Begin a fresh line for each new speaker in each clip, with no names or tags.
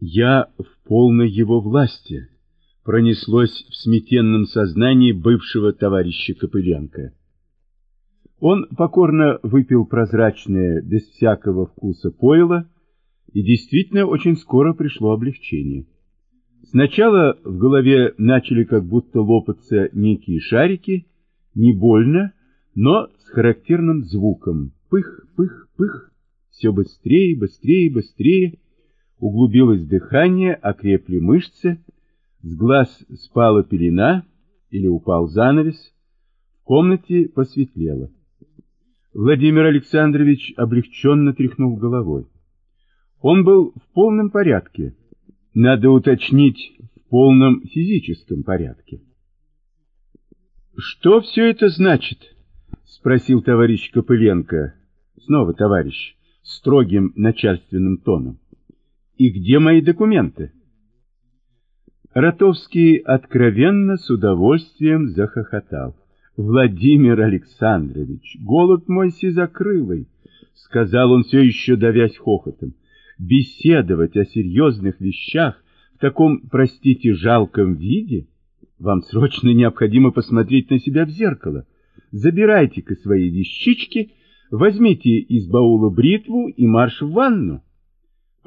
Я в полной его власти, пронеслось в сметенном сознании бывшего товарища Копыленко. Он покорно выпил прозрачное, без всякого вкуса пойло, и действительно очень скоро пришло облегчение. Сначала в голове начали как будто лопаться некие шарики, не больно, но с характерным звуком. Пых, пых, пых. Все быстрее, быстрее, быстрее. Углубилось дыхание, окрепли мышцы. С глаз спала пелена или упал занавес. В комнате посветлело. Владимир Александрович облегченно тряхнул головой. Он был в полном порядке. Надо уточнить, в полном физическом порядке. «Что все это значит?» — спросил товарищ Копыленко. Снова товарищ, строгим начальственным тоном. «И где мои документы?» Ротовский откровенно с удовольствием захохотал. «Владимир Александрович, голод мой сизокрылый!» — сказал он все еще давясь хохотом. «Беседовать о серьезных вещах в таком, простите, жалком виде? Вам срочно необходимо посмотреть на себя в зеркало. Забирайте-ка свои вещички, возьмите из баула бритву и марш в ванну.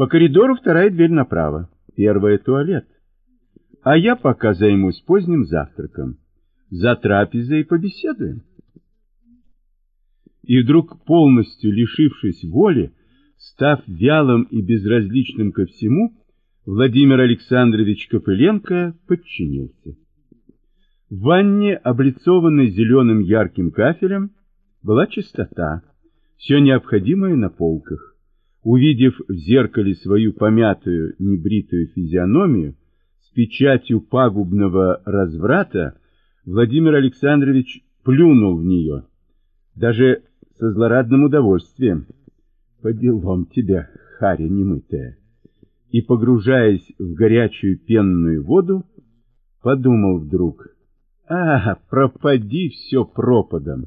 По коридору вторая дверь направо, первая туалет. А я пока займусь поздним завтраком. За трапезой побеседуем. И вдруг, полностью лишившись воли, став вялым и безразличным ко всему, Владимир Александрович Копыленко подчинился. В ванне, облицованной зеленым ярким кафелем, была чистота, все необходимое на полках. Увидев в зеркале свою помятую, небритую физиономию с печатью пагубного разврата, Владимир Александрович плюнул в нее, даже со злорадным удовольствием. По делам тебя, харя немытая. И, погружаясь в горячую пенную воду, подумал вдруг, а, пропади все пропадом.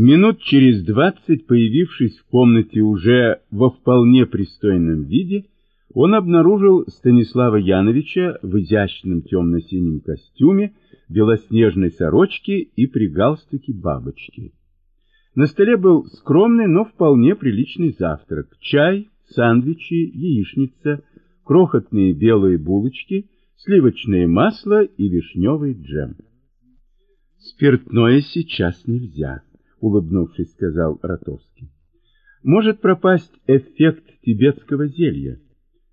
Минут через двадцать, появившись в комнате уже во вполне пристойном виде, он обнаружил Станислава Яновича в изящном темно-синем костюме, белоснежной сорочке и при галстуке бабочки. На столе был скромный, но вполне приличный завтрак. Чай, сандвичи, яичница, крохотные белые булочки, сливочное масло и вишневый джем. «Спиртное сейчас нельзя», — улыбнувшись, сказал Ротовский. «Может пропасть эффект тибетского зелья.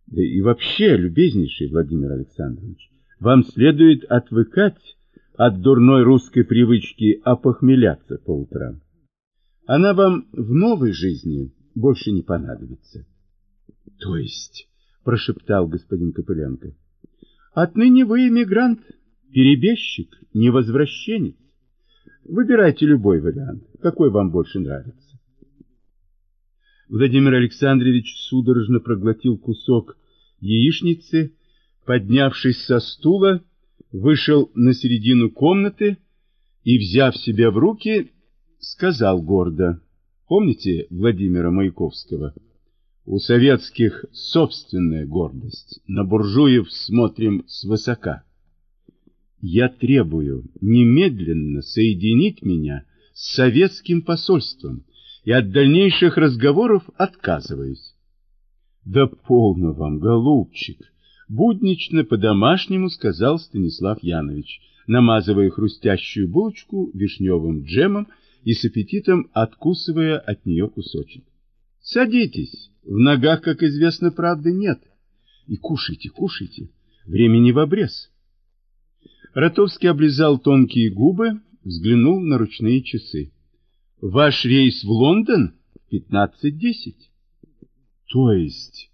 Да и вообще, любезнейший Владимир Александрович, вам следует отвыкать от дурной русской привычки опохмеляться по утрам. Она вам в новой жизни больше не понадобится. — То есть, — прошептал господин Копыленко, — отныне вы эмигрант, перебежчик, невозвращенец. Выбирайте любой вариант, какой вам больше нравится. Владимир Александрович судорожно проглотил кусок яичницы, поднявшись со стула, вышел на середину комнаты и, взяв себя в руки, сказал гордо. Помните Владимира Маяковского? У советских собственная гордость, на буржуев смотрим свысока. Я требую немедленно соединить меня с советским посольством и от дальнейших разговоров отказываюсь. Да полно вам, голубчик! Буднично по-домашнему сказал Станислав Янович, намазывая хрустящую булочку вишневым джемом и с аппетитом откусывая от нее кусочек. Садитесь, в ногах, как известно, правды нет. И кушайте, кушайте, времени в обрез. Ротовский облизал тонкие губы, взглянул на ручные часы. Ваш рейс в Лондон в пятнадцать десять. То есть...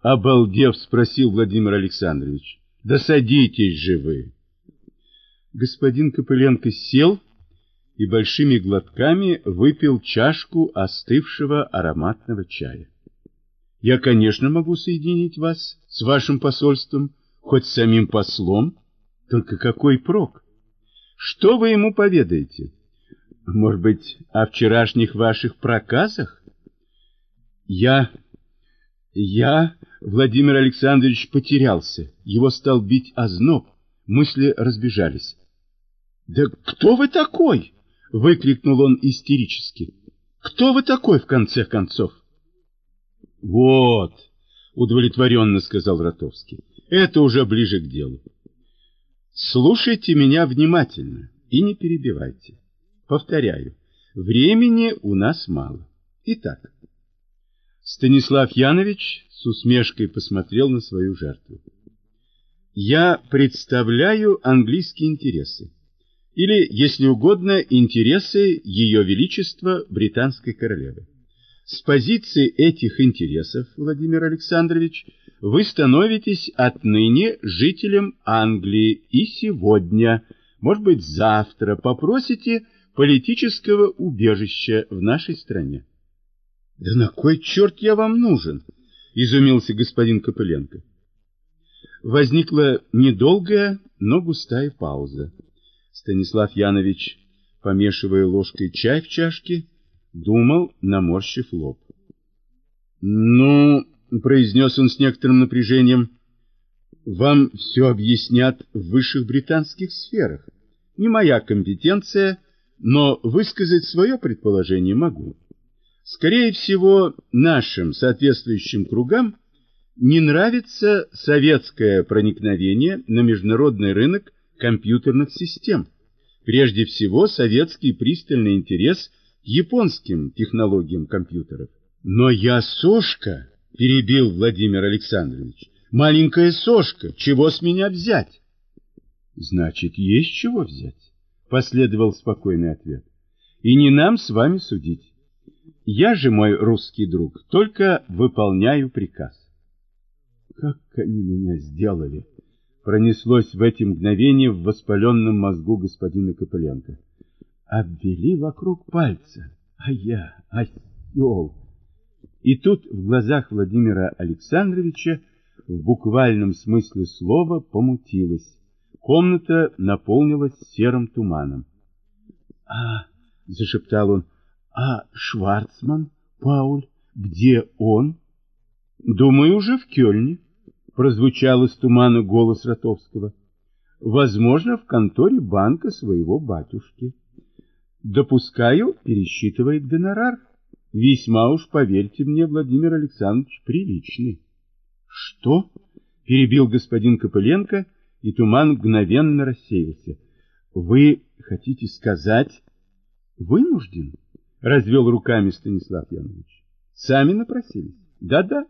Обалдев, спросил Владимир Александрович. Да садитесь же вы. Господин Копыленко сел и большими глотками выпил чашку остывшего ароматного чая. Я, конечно, могу соединить вас с вашим посольством, хоть с самим послом, только какой прок? Что вы ему поведаете? Может быть, о вчерашних ваших проказах? Я... я... Владимир Александрович потерялся, его стал бить озноб, мысли разбежались. «Да кто вы такой?» — выкрикнул он истерически. «Кто вы такой, в конце концов?» «Вот», — удовлетворенно сказал Ротовский, — «это уже ближе к делу. Слушайте меня внимательно и не перебивайте. Повторяю, времени у нас мало. Итак, Станислав Янович с усмешкой посмотрел на свою жертву. Я представляю английские интересы, или, если угодно, интересы Ее Величества Британской Королевы. С позиции этих интересов, Владимир Александрович, вы становитесь отныне жителем Англии и сегодня, может быть, завтра попросите политического убежища в нашей стране. Да на кой черт я вам нужен? Изумился господин Копыленко. Возникла недолгая, но густая пауза. Станислав Янович, помешивая ложкой чай в чашке, думал, наморщив лоб. «Ну, — произнес он с некоторым напряжением, — вам все объяснят в высших британских сферах. Не моя компетенция, но высказать свое предположение могу. Скорее всего, нашим соответствующим кругам не нравится советское проникновение на международный рынок компьютерных систем. Прежде всего, советский пристальный интерес японским технологиям компьютеров. Но я сошка, перебил Владимир Александрович. Маленькая сошка, чего с меня взять? Значит, есть чего взять, последовал спокойный ответ. И не нам с вами судить. Я же, мой русский друг, только выполняю приказ. Как они меня сделали! Пронеслось в эти мгновения в воспаленном мозгу господина Копыленко обвели вокруг пальца. А я, осел! И тут в глазах Владимира Александровича в буквальном смысле слова помутилось. Комната наполнилась серым туманом. — А, — зашептал он, — а Шварцман, Пауль, где он? — Думаю, уже в Кёльне, — прозвучал из тумана голос Ротовского. — Возможно, в конторе банка своего батюшки. Допускаю, пересчитывает гонорар. Весьма уж, поверьте мне, Владимир Александрович, приличный. Что? Перебил господин Копыленко, и туман мгновенно рассеялся. Вы хотите сказать... Вынужден? Развел руками Станислав Янович. Сами напросились. Да-да.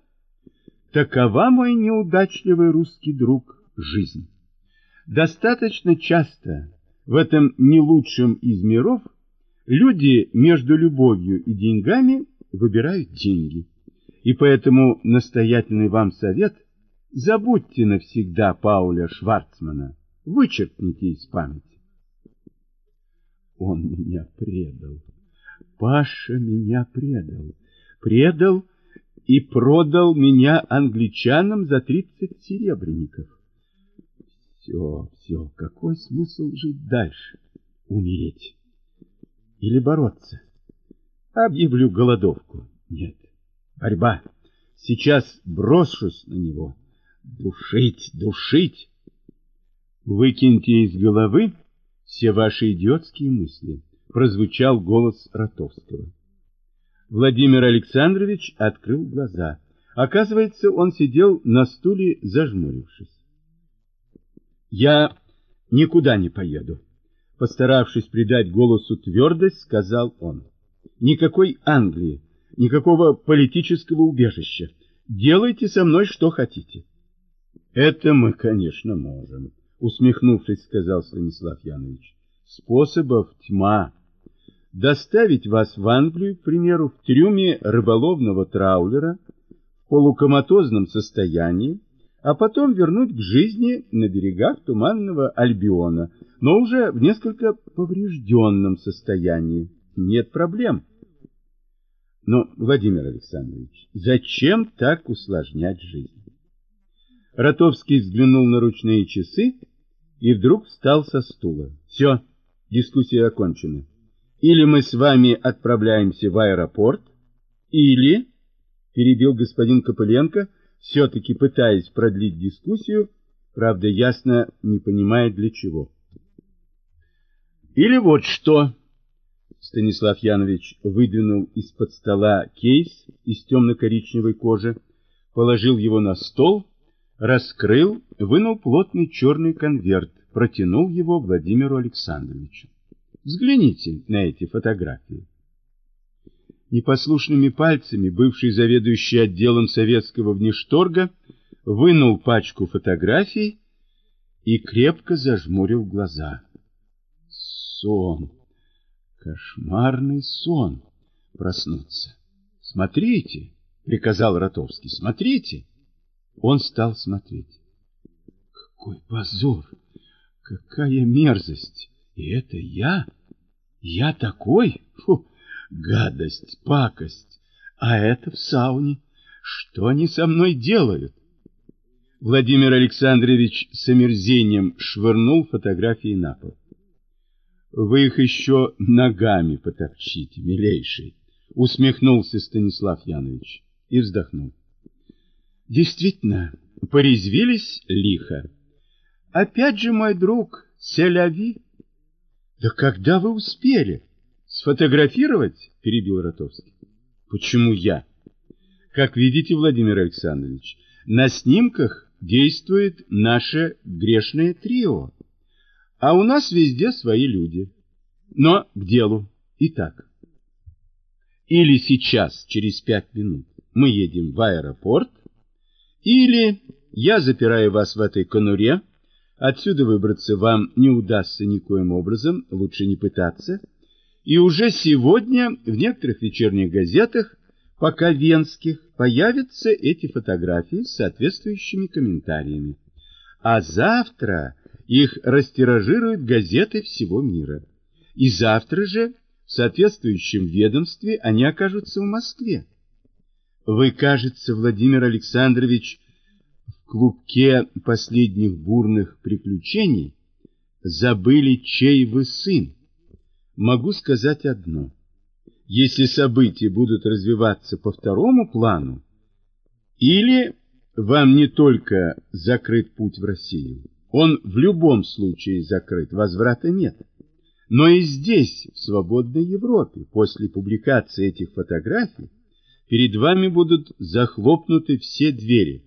Такова мой неудачливый русский друг жизнь. Достаточно часто в этом не лучшем из миров Люди между любовью и деньгами выбирают деньги. И поэтому настоятельный вам совет – забудьте навсегда Пауля Шварцмана, вычеркните из памяти. Он меня предал. Паша меня предал. Предал и продал меня англичанам за тридцать серебряников. Все, все, какой смысл жить дальше? Умереть или бороться? Объявлю голодовку. Нет. Борьба. Сейчас брошусь на него. Душить, душить. Выкиньте из головы все ваши идиотские мысли. Прозвучал голос Ротовского. Владимир Александрович открыл глаза. Оказывается, он сидел на стуле, зажмурившись. «Я никуда не поеду», Постаравшись придать голосу твердость, сказал он. Никакой Англии, никакого политического убежища. Делайте со мной что хотите. Это мы, конечно, можем, усмехнувшись, сказал Станислав Янович. Способов тьма. Доставить вас в Англию, к примеру, в трюме рыболовного траулера в полукоматозном состоянии, а потом вернуть к жизни на берегах туманного Альбиона, но уже в несколько поврежденном состоянии. Нет проблем. Но, Владимир Александрович, зачем так усложнять жизнь? Ротовский взглянул на ручные часы и вдруг встал со стула. Все, дискуссия окончена. Или мы с вами отправляемся в аэропорт, или, перебил господин Копыленко, все-таки пытаясь продлить дискуссию, правда, ясно не понимая для чего. Или вот что. Станислав Янович выдвинул из-под стола кейс из темно-коричневой кожи, положил его на стол, раскрыл, вынул плотный черный конверт, протянул его Владимиру Александровичу. Взгляните на эти фотографии. Непослушными пальцами бывший заведующий отделом советского внешторга вынул пачку фотографий и крепко зажмурил глаза. Сон. Кошмарный сон. Проснуться. Смотрите, приказал Ротовский. Смотрите. Он стал смотреть. Какой позор! Какая мерзость! И это я? Я такой? Фу! Гадость, пакость. А это в сауне. Что они со мной делают? Владимир Александрович с омерзением швырнул фотографии на пол. Вы их еще ногами потопчите, милейший, усмехнулся Станислав Янович и вздохнул. Действительно, порезвились лихо. Опять же, мой друг, селяви. Да когда вы успели? Сфотографировать? Перебил Ротовский. Почему я? Как видите, Владимир Александрович, на снимках действует наше грешное трио. А у нас везде свои люди. Но к делу. Итак, или сейчас, через пять минут, мы едем в аэропорт, или я запираю вас в этой конуре, отсюда выбраться вам не удастся никоим образом, лучше не пытаться, и уже сегодня в некоторых вечерних газетах, пока венских, появятся эти фотографии с соответствующими комментариями. А завтра их растиражируют газеты всего мира. И завтра же в соответствующем ведомстве они окажутся в Москве. Вы, кажется, Владимир Александрович, в клубке последних бурных приключений забыли, чей вы сын. Могу сказать одно. Если события будут развиваться по второму плану, или вам не только закрыт путь в Россию, он в любом случае закрыт, возврата нет. Но и здесь, в свободной Европе, после публикации этих фотографий, перед вами будут захлопнуты все двери.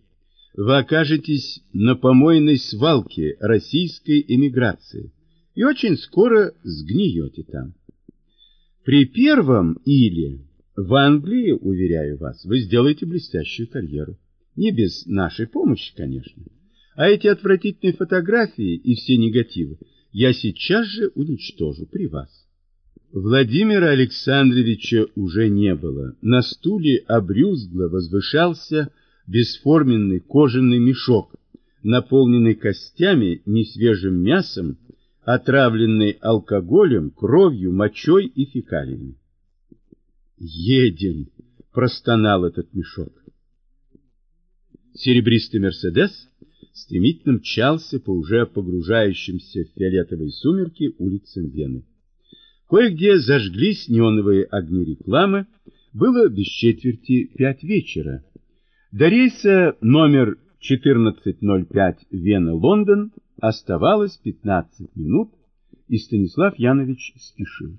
Вы окажетесь на помойной свалке российской эмиграции и очень скоро сгниете там. При первом или в Англии, уверяю вас, вы сделаете блестящую карьеру. Не без нашей помощи, конечно. А эти отвратительные фотографии и все негативы я сейчас же уничтожу при вас. Владимира Александровича уже не было. На стуле обрюзгло возвышался бесформенный кожаный мешок, наполненный костями, несвежим мясом, отравленный алкоголем, кровью, мочой и фекалиями. «Едем!» — простонал этот мешок. Серебристый «Мерседес» стремительно мчался по уже погружающимся в фиолетовые сумерки улицам Вены. Кое-где зажглись неоновые огни рекламы, было без четверти пять вечера. До рейса номер 1405 Вена-Лондон оставалось 15 минут, и Станислав Янович спешил.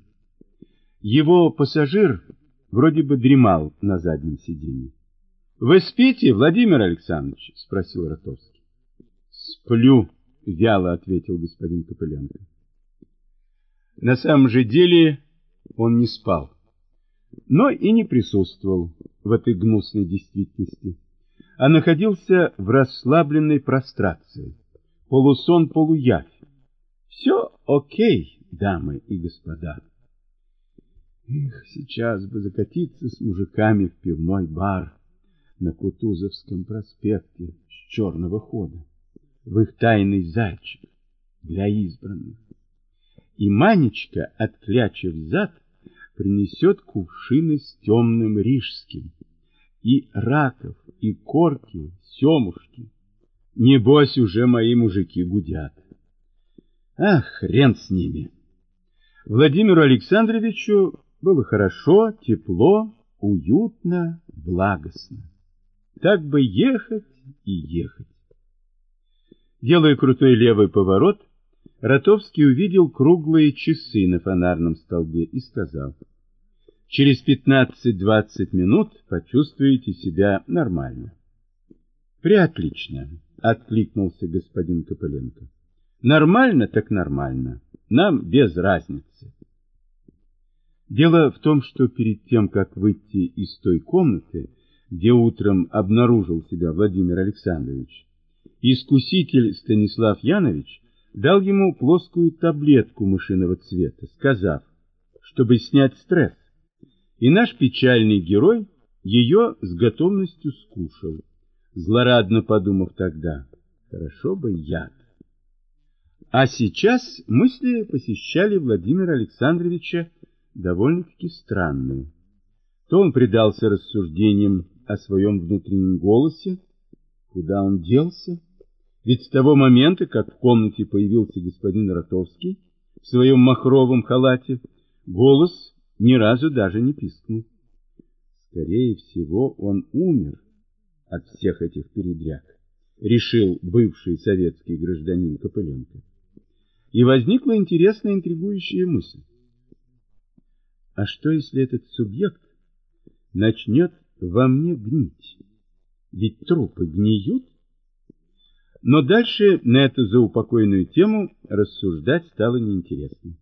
Его пассажир вроде бы дремал на заднем сиденье. — Вы спите, Владимир Александрович? — спросил Ротовский. Сплю, вяло ответил господин Копыленко. На самом же деле он не спал, но и не присутствовал в этой гнусной действительности, а находился в расслабленной прострации, полусон-полуявь. Все окей, дамы и господа. Их сейчас бы закатиться с мужиками в пивной бар на Кутузовском проспекте с черного хода в их тайный зайчик для избранных. И Манечка, отклячив зад, принесет кувшины с темным рижским, и раков, и корки, семушки. Небось, уже мои мужики гудят. Ах, хрен с ними! Владимиру Александровичу было хорошо, тепло, уютно, благостно. Так бы ехать и ехать. Делая крутой левый поворот, Ротовский увидел круглые часы на фонарном столбе и сказал, «Через 15-20 минут почувствуете себя нормально». «Преотлично», — откликнулся господин Копыленко. «Нормально так нормально. Нам без разницы». Дело в том, что перед тем, как выйти из той комнаты, где утром обнаружил себя Владимир Александрович, искуситель Станислав Янович дал ему плоскую таблетку мышиного цвета, сказав, чтобы снять стресс. И наш печальный герой ее с готовностью скушал, злорадно подумав тогда, хорошо бы яд. А сейчас мысли посещали Владимира Александровича довольно-таки странные. То он предался рассуждениям о своем внутреннем голосе, куда он делся, ведь с того момента, как в комнате появился господин Ротовский в своем махровом халате, голос ни разу даже не пискнул. Скорее всего, он умер от всех этих передряг, решил бывший советский гражданин Копыленко. И возникла интересная интригующая мысль. А что, если этот субъект начнет во мне гнить? Ведь трупы гниют, но дальше на эту заупокойную тему рассуждать стало неинтересно.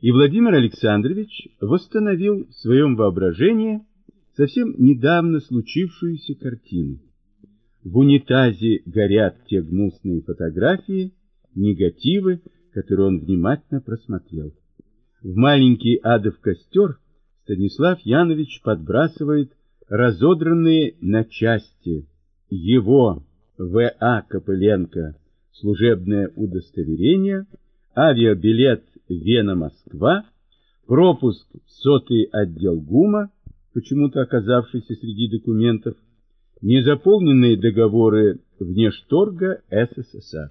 И Владимир Александрович восстановил в своем воображении совсем недавно случившуюся картину. В унитазе горят те гнусные фотографии, негативы, которые он внимательно просмотрел. В маленький адов костер Станислав Янович подбрасывает разодранные на части его в.А. Копыленко служебное удостоверение, авиабилет Вена-Москва, пропуск в сотый отдел ГУМа, почему-то оказавшийся среди документов, незаполненные договоры внешторга СССР.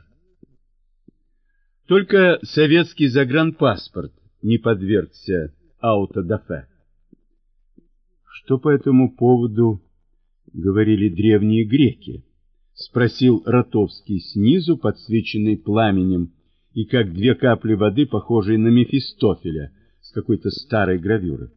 Только советский загранпаспорт не подвергся аутодафе. Что по этому поводу говорили древние греки? — спросил Ротовский снизу, подсвеченный пламенем, и как две капли воды, похожие на Мефистофеля с какой-то старой гравюры. —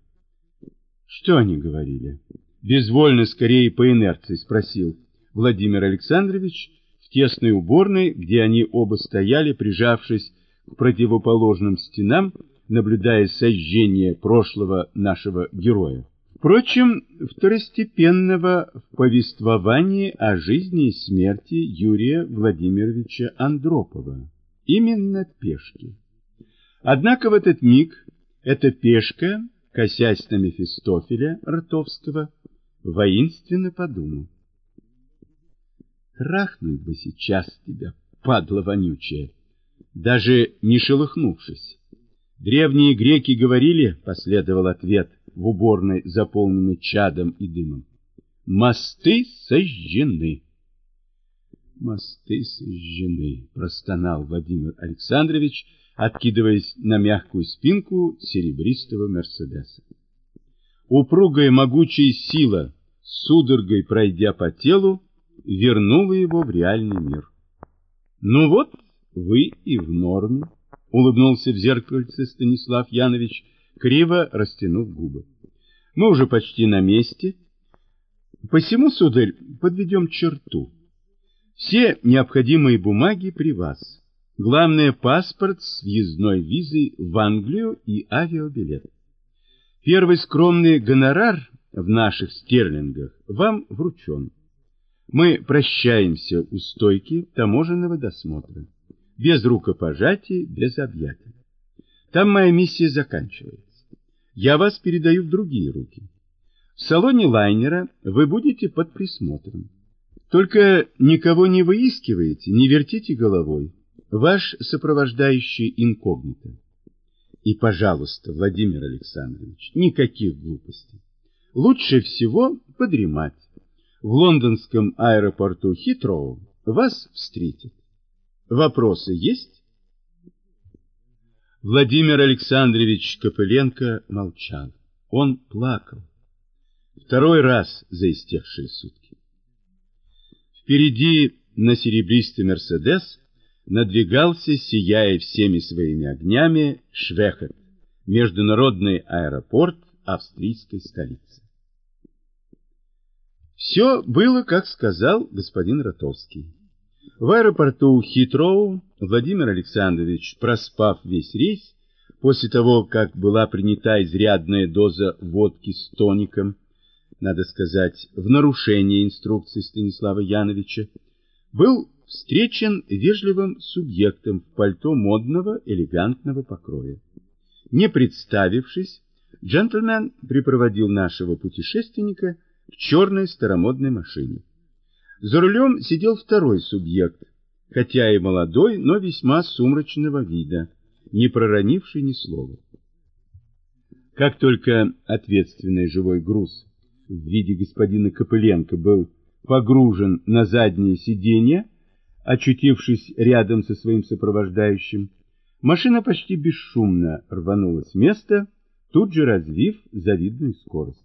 Что они говорили? — безвольно, скорее по инерции спросил Владимир Александрович в тесной уборной, где они оба стояли, прижавшись к противоположным стенам, наблюдая сожжение прошлого нашего героя. Впрочем, второстепенного в повествовании о жизни и смерти Юрия Владимировича Андропова. Именно пешки. Однако в этот миг эта пешка, косясь на Мефистофеля Ртовского, воинственно подумал. Трахнуть бы сейчас тебя, падла вонючая, даже не шелохнувшись. Древние греки говорили, последовал ответ, в уборной, заполненной чадом и дымом. Мосты сожжены. Мосты сожжены, простонал Владимир Александрович, откидываясь на мягкую спинку серебристого Мерседеса. Упругая могучая сила, судорогой пройдя по телу, вернула его в реальный мир. Ну вот, вы и в норме, улыбнулся в зеркальце Станислав Янович, криво растянув губы. Мы уже почти на месте. Посему, сударь, подведем черту. Все необходимые бумаги при вас. Главное, паспорт с въездной визой в Англию и авиабилет. Первый скромный гонорар в наших стерлингах вам вручен. Мы прощаемся у стойки таможенного досмотра. Без рукопожатий, без объятий. Там моя миссия заканчивается я вас передаю в другие руки. В салоне лайнера вы будете под присмотром. Только никого не выискивайте, не вертите головой. Ваш сопровождающий инкогнито. И, пожалуйста, Владимир Александрович, никаких глупостей. Лучше всего подремать. В лондонском аэропорту Хитроу вас встретят. Вопросы есть? Владимир Александрович Копыленко молчал. Он плакал. Второй раз за истекшие сутки. Впереди на серебристый «Мерседес» надвигался, сияя всеми своими огнями, Швехет, международный аэропорт австрийской столицы. Все было, как сказал господин Ротовский. В аэропорту Хитроу Владимир Александрович, проспав весь рейс, после того, как была принята изрядная доза водки с тоником, надо сказать, в нарушение инструкций Станислава Яновича, был встречен вежливым субъектом в пальто модного элегантного покроя. Не представившись, джентльмен припроводил нашего путешественника в черной старомодной машине. За рулем сидел второй субъект, хотя и молодой, но весьма сумрачного вида, не проронивший ни слова. Как только ответственный живой груз в виде господина Копыленко был погружен на заднее сиденье, очутившись рядом со своим сопровождающим, машина почти бесшумно рванула с места, тут же развив завидную скорость.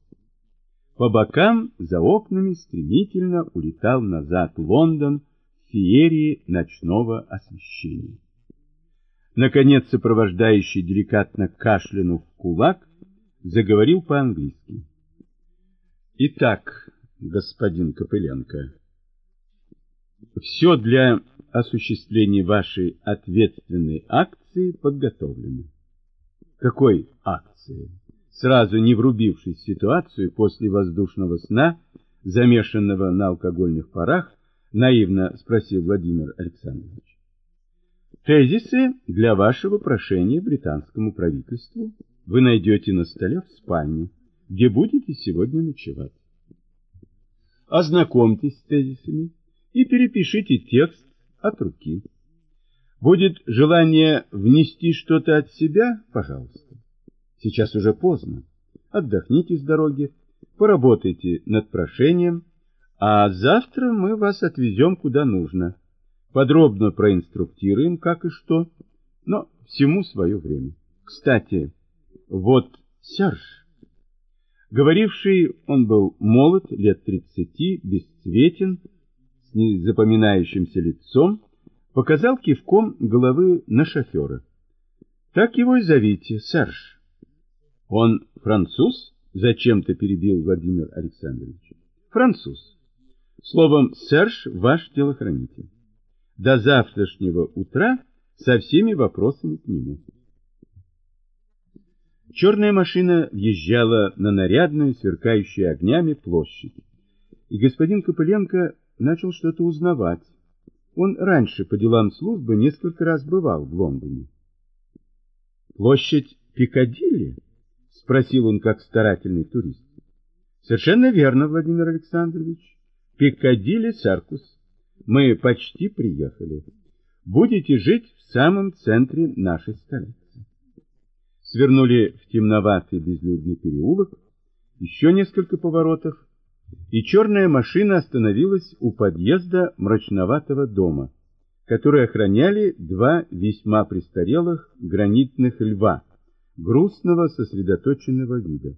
По бокам, за окнами, стремительно улетал назад Лондон в феерии ночного освещения. Наконец, сопровождающий деликатно кашлянув кулак, заговорил по-английски. «Итак, господин Копыленко, все для осуществления вашей ответственной акции подготовлено». «Какой акции?» сразу не врубившись в ситуацию после воздушного сна, замешанного на алкогольных парах, наивно спросил Владимир Александрович. Тезисы для вашего прошения британскому правительству вы найдете на столе в спальне, где будете сегодня ночевать. Ознакомьтесь с тезисами и перепишите текст от руки. Будет желание внести что-то от себя, пожалуйста. Сейчас уже поздно. Отдохните с дороги, поработайте над прошением, а завтра мы вас отвезем куда нужно. Подробно проинструктируем, как и что, но всему свое время. Кстати, вот Серж. Говоривший он был молод, лет тридцати, бесцветен, незапоминающимся лицом, показал кивком головы на шофера. Так его и зовите, Серж. Он француз? Зачем-то перебил Владимир Александрович. Француз. Словом, Серж ваш телохранитель. До завтрашнего утра со всеми вопросами к нему. Черная машина въезжала на нарядную, сверкающую огнями площадь. И господин Копыленко начал что-то узнавать. Он раньше по делам службы несколько раз бывал в Лондоне. Площадь Пикадилли? Спросил он, как старательный турист. Совершенно верно, Владимир Александрович. Пикадилли Саркус. Мы почти приехали. Будете жить в самом центре нашей столицы. Свернули в темноватый безлюдный переулок, еще несколько поворотов, и черная машина остановилась у подъезда мрачноватого дома, который охраняли два весьма престарелых гранитных льва, грустного, сосредоточенного вида.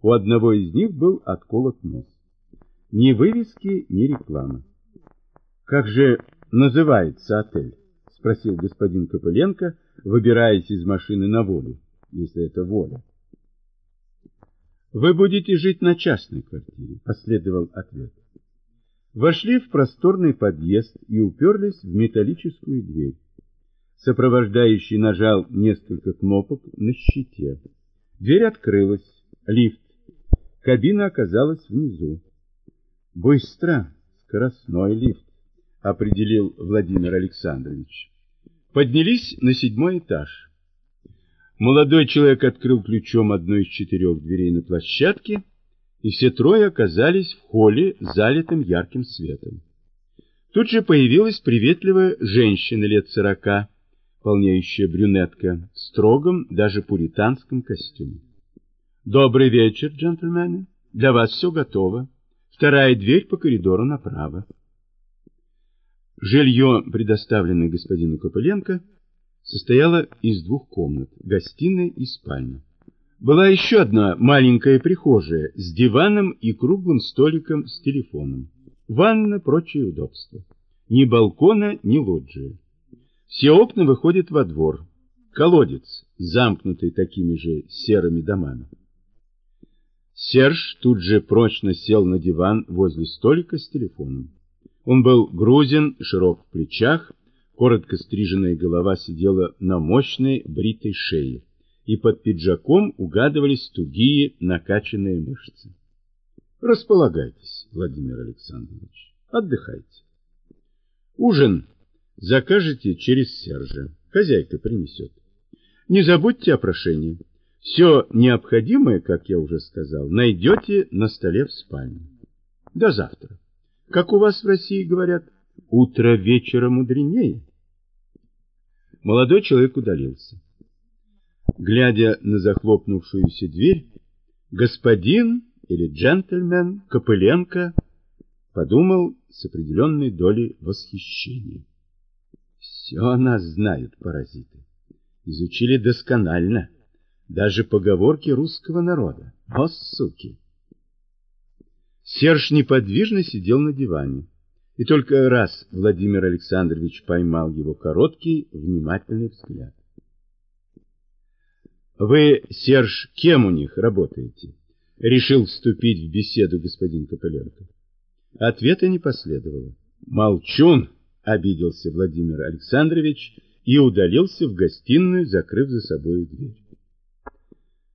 У одного из них был отколот нос. Ни вывески, ни рекламы. «Как же называется отель?» — спросил господин Копыленко, выбираясь из машины на волю, если это воля. «Вы будете жить на частной квартире», — последовал ответ. Вошли в просторный подъезд и уперлись в металлическую дверь. Сопровождающий нажал несколько кнопок на щите. Дверь открылась. Лифт. Кабина оказалась внизу. Быстро. Скоростной лифт, определил Владимир Александрович. Поднялись на седьмой этаж. Молодой человек открыл ключом одну из четырех дверей на площадке, и все трое оказались в холле, залитым ярким светом. Тут же появилась приветливая женщина лет сорока, полнеющая брюнетка в строгом, даже пуританском костюме. «Добрый вечер, джентльмены. Для вас все готово. Вторая дверь по коридору направо». Жилье, предоставленное господину Копыленко, состояло из двух комнат – гостиной и спальни. Была еще одна маленькая прихожая с диваном и круглым столиком с телефоном. ванна, прочие удобства. Ни балкона, ни лоджии. Все окна выходят во двор. Колодец, замкнутый такими же серыми домами. Серж тут же прочно сел на диван возле столика с телефоном. Он был грузен, широк в плечах, коротко стриженная голова сидела на мощной бритой шее, и под пиджаком угадывались тугие накачанные мышцы. Располагайтесь, Владимир Александрович, отдыхайте. Ужин закажете через Сержа, хозяйка принесет. Не забудьте о прошении. Все необходимое, как я уже сказал, найдете на столе в спальне. До завтра. Как у вас в России говорят, утро вечера мудренее. Молодой человек удалился. Глядя на захлопнувшуюся дверь, господин или джентльмен Копыленко подумал с определенной долей восхищения. Все о нас знают паразиты. Изучили досконально даже поговорки русского народа. О, суки! Серж неподвижно сидел на диване. И только раз Владимир Александрович поймал его короткий, внимательный взгляд. «Вы, Серж, кем у них работаете?» Решил вступить в беседу господин Копыленко. Ответа не последовало. «Молчун!» — обиделся Владимир Александрович и удалился в гостиную, закрыв за собой дверь.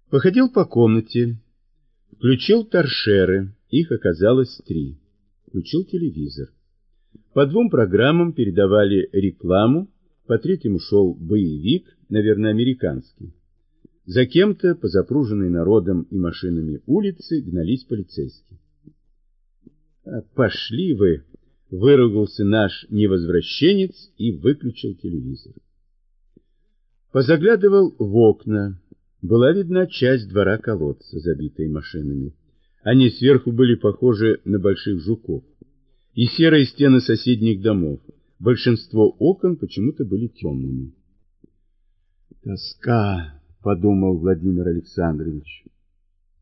Походил по комнате, включил торшеры, их оказалось три. Включил телевизор. По двум программам передавали рекламу, по третьему шел боевик, наверное, американский. За кем-то по запруженной народом и машинами улице гнались полицейские. «А «Пошли вы!» — выругался наш невозвращенец и выключил телевизор. Позаглядывал в окна, была видна часть двора колодца, забитой машинами. Они сверху были похожи на больших жуков. И серые стены соседних домов. Большинство окон почему-то были темными. «Тоска», — подумал Владимир Александрович.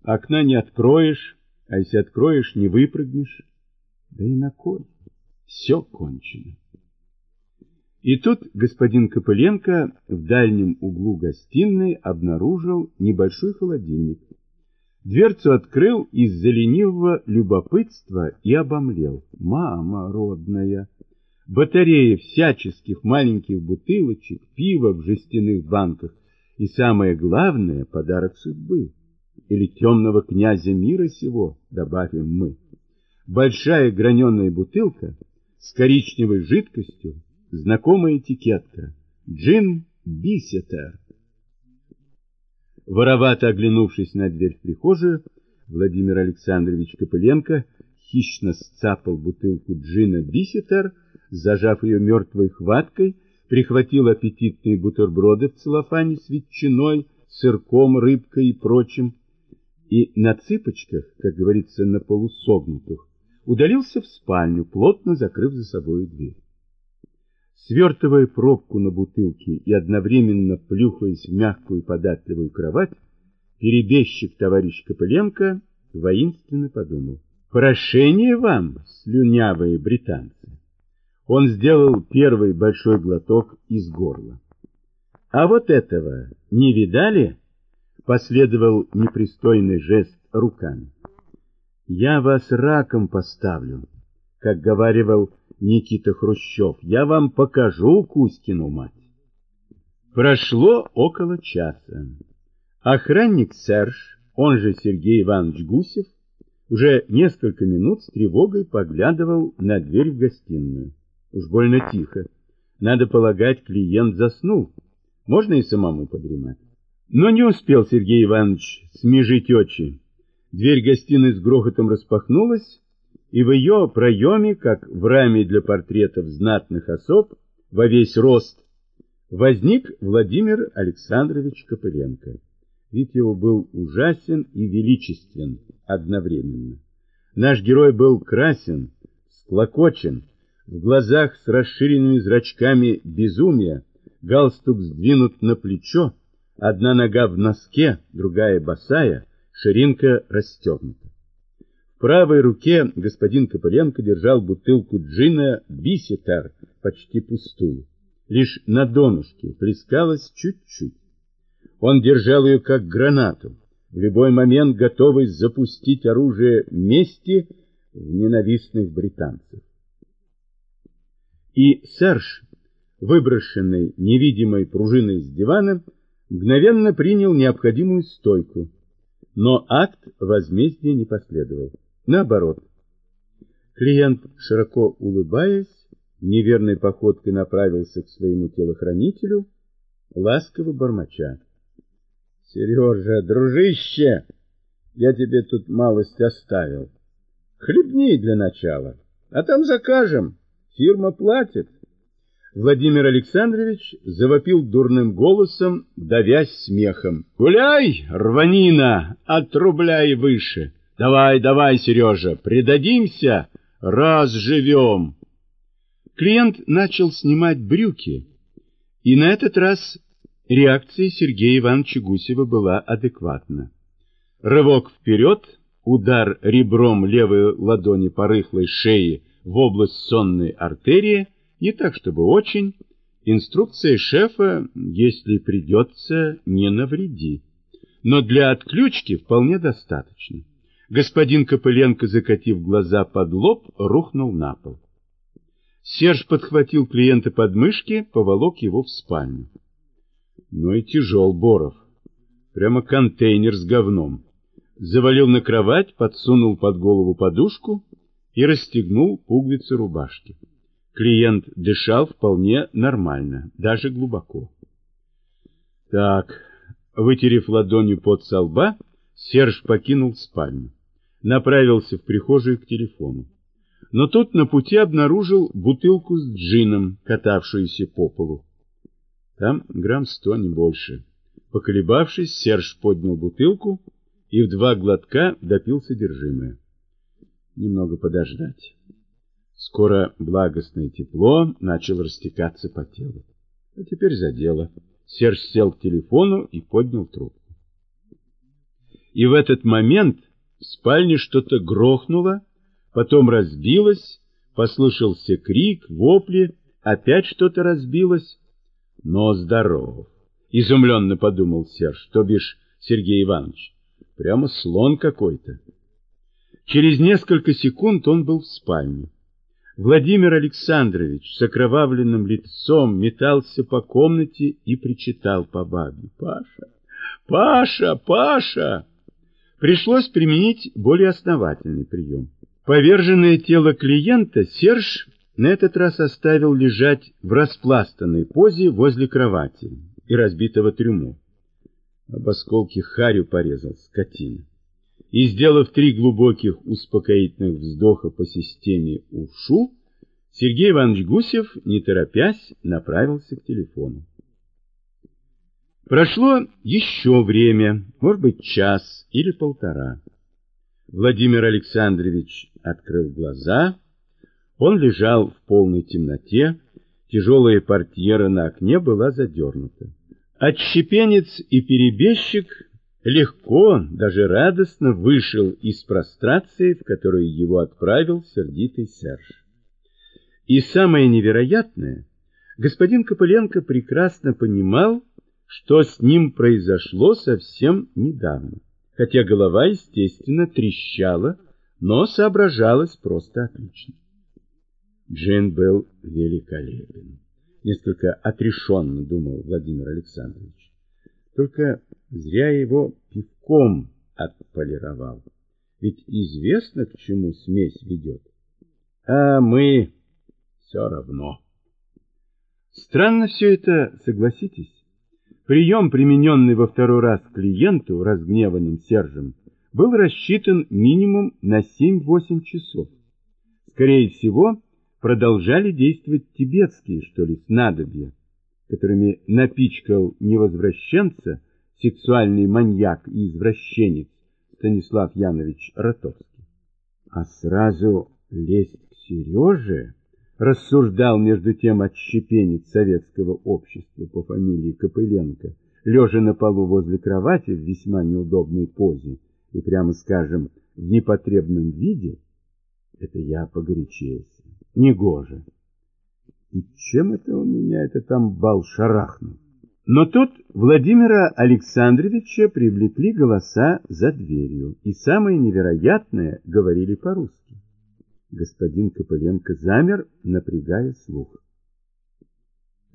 «Окна не откроешь, а если откроешь, не выпрыгнешь. Да и на кой? Все кончено». И тут господин Копыленко в дальнем углу гостиной обнаружил небольшой холодильник. Дверцу открыл из-за ленивого любопытства и обомлел. Мама родная! Батарея всяческих маленьких бутылочек, пива в жестяных банках и, самое главное, подарок судьбы. Или темного князя мира сего, добавим мы. Большая граненая бутылка с коричневой жидкостью, Знакомая этикетка. Джин Бисетер. Воровато оглянувшись на дверь в прихожую, Владимир Александрович Копыленко хищно сцапал бутылку джина Бисетер, зажав ее мертвой хваткой, прихватил аппетитные бутерброды в целлофане с ветчиной, сырком, рыбкой и прочим, и на цыпочках, как говорится, на полусогнутых, удалился в спальню, плотно закрыв за собой дверь. Свертывая пробку на бутылке и одновременно плюхаясь в мягкую податливую кровать, перебежчик товарищ Копыленко воинственно подумал. «Прошение вам, слюнявые британцы!» Он сделал первый большой глоток из горла. «А вот этого не видали?» Последовал непристойный жест руками. «Я вас раком поставлю», как говаривал Никита Хрущев, я вам покажу Кузькину мать. Прошло около часа. Охранник Серж, он же Сергей Иванович Гусев, уже несколько минут с тревогой поглядывал на дверь в гостиную. Уж больно тихо. Надо полагать, клиент заснул. Можно и самому подремать. Но не успел Сергей Иванович смежить очи. Дверь гостиной с грохотом распахнулась, и в ее проеме, как в раме для портретов знатных особ, во весь рост, возник Владимир Александрович Копыленко. Вид его был ужасен и величествен одновременно. Наш герой был красен, склокочен, в глазах с расширенными зрачками безумия, галстук сдвинут на плечо, одна нога в носке, другая босая, ширинка расстегнута правой руке господин Копыленко держал бутылку джина «Бисетар», почти пустую. Лишь на донышке плескалось чуть-чуть. Он держал ее как гранату, в любой момент готовый запустить оружие мести в ненавистных британцев. И Серж, выброшенный невидимой пружиной с дивана, мгновенно принял необходимую стойку, но акт возмездия не последовал. Наоборот. Клиент, широко улыбаясь, неверной походкой направился к своему телохранителю, ласково бормоча. — Сережа, дружище, я тебе тут малость оставил. Хлебни для начала, а там закажем, фирма платит. Владимир Александрович завопил дурным голосом, давясь смехом. — Гуляй, рванина, от рубля и выше! — Давай, давай, Сережа, предадимся, раз живем. Клиент начал снимать брюки, и на этот раз реакция Сергея Ивановича Гусева была адекватна. Рывок вперед, удар ребром левой ладони по рыхлой шее в область сонной артерии, не так чтобы очень, инструкция шефа, если придется, не навреди. Но для отключки вполне достаточно. Господин Копыленко, закатив глаза под лоб, рухнул на пол. Серж подхватил клиента под мышки, поволок его в спальню. Ну и тяжел Боров. Прямо контейнер с говном. Завалил на кровать, подсунул под голову подушку и расстегнул пуговицы рубашки. Клиент дышал вполне нормально, даже глубоко. Так, вытерев ладонью под со лба, Серж покинул спальню направился в прихожую к телефону. Но тут на пути обнаружил бутылку с джином, катавшуюся по полу. Там грамм сто, не больше. Поколебавшись, Серж поднял бутылку и в два глотка допил содержимое. Немного подождать. Скоро благостное тепло начало растекаться по телу. А теперь за дело. Серж сел к телефону и поднял трубку. И в этот момент в спальне что-то грохнуло, потом разбилось, послышался крик, вопли, опять что-то разбилось. Но здоров, изумленно подумал Серж, то бишь Сергей Иванович. Прямо слон какой-то. Через несколько секунд он был в спальне. Владимир Александрович с окровавленным лицом метался по комнате и причитал по бабе. «Паша! Паша! Паша!» Пришлось применить более основательный прием. Поверженное тело клиента Серж на этот раз оставил лежать в распластанной позе возле кровати и разбитого трюмо. Об осколке харю порезал скотина. И, сделав три глубоких успокоительных вздоха по системе УШУ, Сергей Иванович Гусев, не торопясь, направился к телефону. Прошло еще время, может быть, час или полтора. Владимир Александрович открыл глаза. Он лежал в полной темноте, тяжелая портьера на окне была задернута. Отщепенец и перебежчик легко, даже радостно вышел из прострации, в которую его отправил сердитый Серж. И самое невероятное, господин Копыленко прекрасно понимал, что с ним произошло совсем недавно, хотя голова, естественно, трещала, но соображалась просто отлично. Джин был великолепен. Несколько отрешенно думал Владимир Александрович. Только зря его пивком отполировал. Ведь известно, к чему смесь ведет. А мы все равно. Странно все это, согласитесь? Прием, примененный во второй раз клиенту, разгневанным Сержем, был рассчитан минимум на 7-8 часов. Скорее всего, продолжали действовать тибетские, что ли, снадобья, которыми напичкал невозвращенца, сексуальный маньяк и извращенец Станислав Янович Ротовский. А сразу лезть к Сереже рассуждал между тем отщепенец советского общества по фамилии Копыленко, лежа на полу возле кровати в весьма неудобной позе, и, прямо скажем, в непотребном виде, это я погорячился. Негоже. И чем это у меня это там бал шарахнул? Но тут Владимира Александровича привлекли голоса за дверью, и самое невероятное говорили по-русски. Господин Копыленко замер, напрягая слух.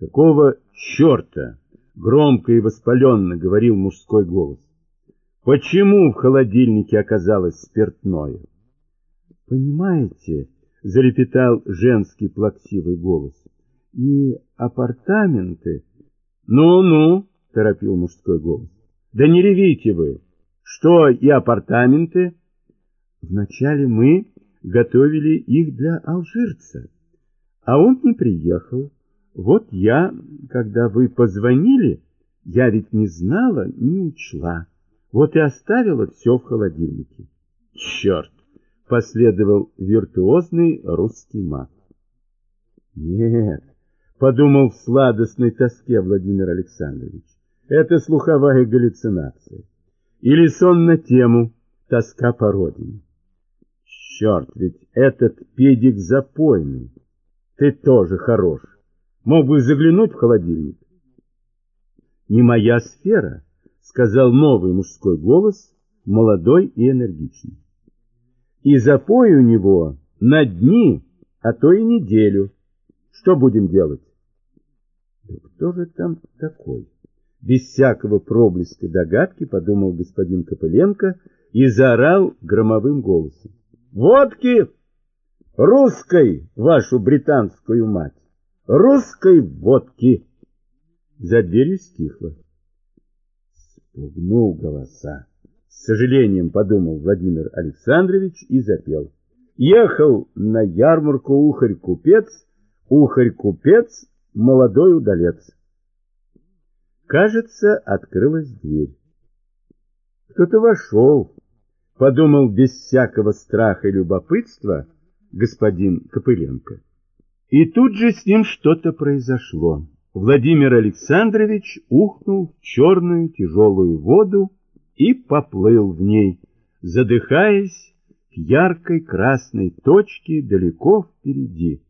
«Какого черта?» — громко и воспаленно говорил мужской голос. «Почему в холодильнике оказалось спиртное?»
«Понимаете?» — залепетал женский плаксивый голос. «И апартаменты...»
«Ну-ну», — торопил мужской голос. «Да не ревите вы! Что и апартаменты?»
«Вначале мы готовили их для алжирца, а он не приехал. Вот я, когда вы позвонили, я ведь не знала, не учла. Вот и оставила все в холодильнике».
«Черт!» — последовал виртуозный русский мат.
«Нет, подумал в сладостной тоске Владимир Александрович. Это слуховая галлюцинация. Или сон на тему «Тоска по родине». Черт, ведь этот педик запойный. Ты тоже хорош. Мог бы заглянуть в холодильник. Не моя сфера, сказал новый мужской голос, молодой и энергичный. И запой у него на дни, а то и неделю. Что будем делать? Да кто же там такой? Без всякого проблеска догадки подумал господин Копыленко и заорал громовым голосом. Водки! Русской, вашу британскую мать! Русской водки! За дверью стихло. Спугнул голоса. С сожалением подумал Владимир Александрович и запел. Ехал на ярмарку ухарь-купец, ухарь-купец молодой удалец. Кажется, открылась дверь. Кто-то вошел, подумал без всякого страха и любопытства господин Копыленко. И тут же с ним что-то произошло. Владимир Александрович ухнул в черную тяжелую воду и поплыл в ней, задыхаясь к яркой красной точке далеко впереди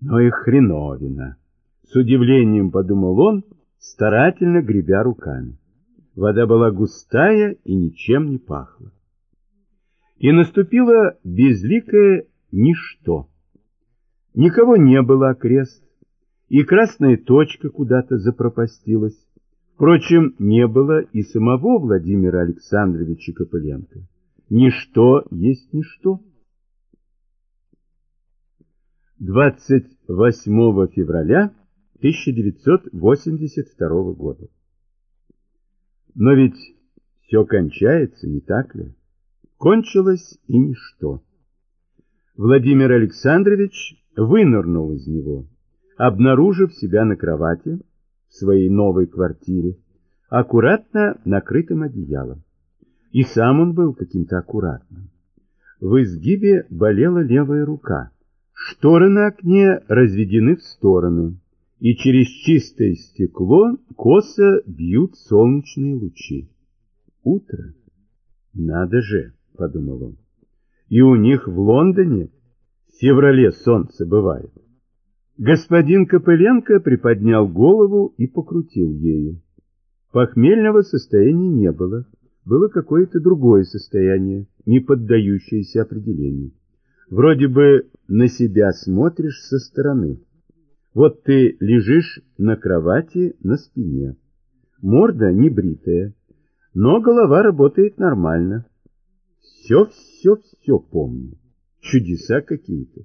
но и хреновина. С удивлением подумал он, старательно гребя руками. Вода была густая и ничем не пахла. И наступило безликое ничто. Никого не было окрест, и красная точка куда-то запропастилась. Впрочем, не было и самого Владимира Александровича Копыленко. Ничто есть ничто. 28 февраля 1982 года. Но ведь все кончается, не так ли? Кончилось и ничто. Владимир Александрович вынырнул из него, обнаружив себя на кровати в своей новой квартире, аккуратно накрытым одеялом. И сам он был каким-то аккуратным. В изгибе болела левая рука. Шторы на окне разведены в стороны, и через чистое стекло косо бьют солнечные лучи. Утро. Надо же, подумал он. И у них в Лондоне в феврале солнце бывает. Господин Копыленко приподнял голову и покрутил ею. Похмельного состояния не было, было какое-то другое состояние, не поддающееся определению. Вроде бы на себя смотришь со стороны. Вот ты лежишь на кровати на спине. Морда не бритая, но голова работает нормально. Все-все-все помню. Чудеса какие-то.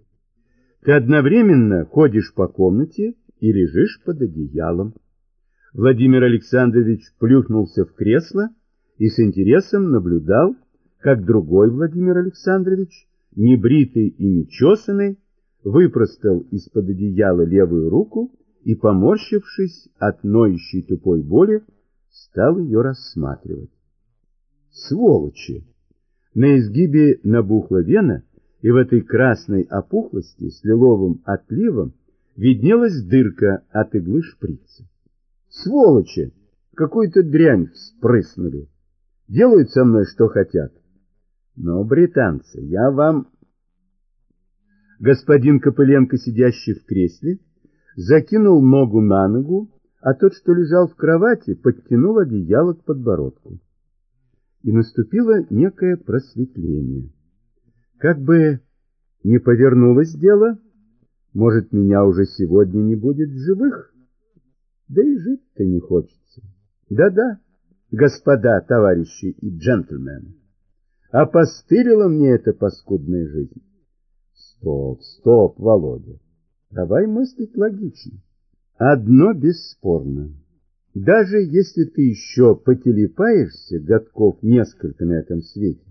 Ты одновременно ходишь по комнате и лежишь под одеялом. Владимир Александрович плюхнулся в кресло и с интересом наблюдал, как другой Владимир Александрович небритый и нечесанный, выпростал из-под одеяла левую руку и, поморщившись от ноющей тупой боли, стал ее рассматривать. Сволочи! На изгибе набухла вена, и в этой красной опухлости с лиловым отливом виднелась дырка от иглы шприца. Сволочи! Какую-то дрянь вспрыснули. делают со мной что хотят. Но, британцы, я вам... Господин Копыленко, сидящий в кресле, закинул ногу на ногу, а тот, что лежал в кровати, подтянул одеяло к подбородку. И наступило некое просветление. Как бы не повернулось дело, может, меня уже сегодня не будет в живых? Да и жить-то не хочется. Да-да, господа, товарищи и джентльмены. Опостылила мне эта паскудная жизнь. Стоп, стоп, Володя. Давай мыслить логично. Одно бесспорно. Даже если ты еще потелепаешься годков несколько на этом свете,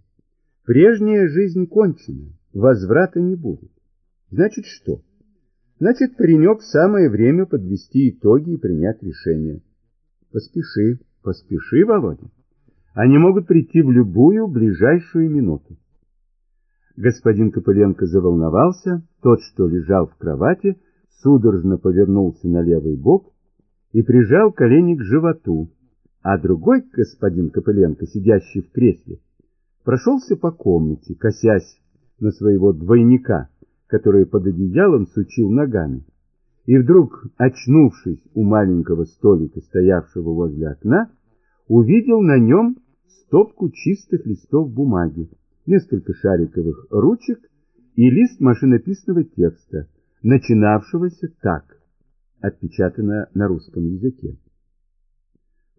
прежняя жизнь кончена, возврата не будет. Значит что? Значит, паренек самое время подвести итоги и принять решение. Поспеши, поспеши, Володя. Они могут прийти в любую ближайшую минуту. Господин Копыленко заволновался, тот, что лежал в кровати, судорожно повернулся на левый бок и прижал колени к животу, а другой господин Копыленко, сидящий в кресле, прошелся по комнате, косясь на своего двойника, который под одеялом сучил ногами. И вдруг, очнувшись у маленького столика, стоявшего возле окна, увидел на нем стопку чистых листов бумаги, несколько шариковых ручек и лист машинописного текста, начинавшегося так, отпечатано на русском языке.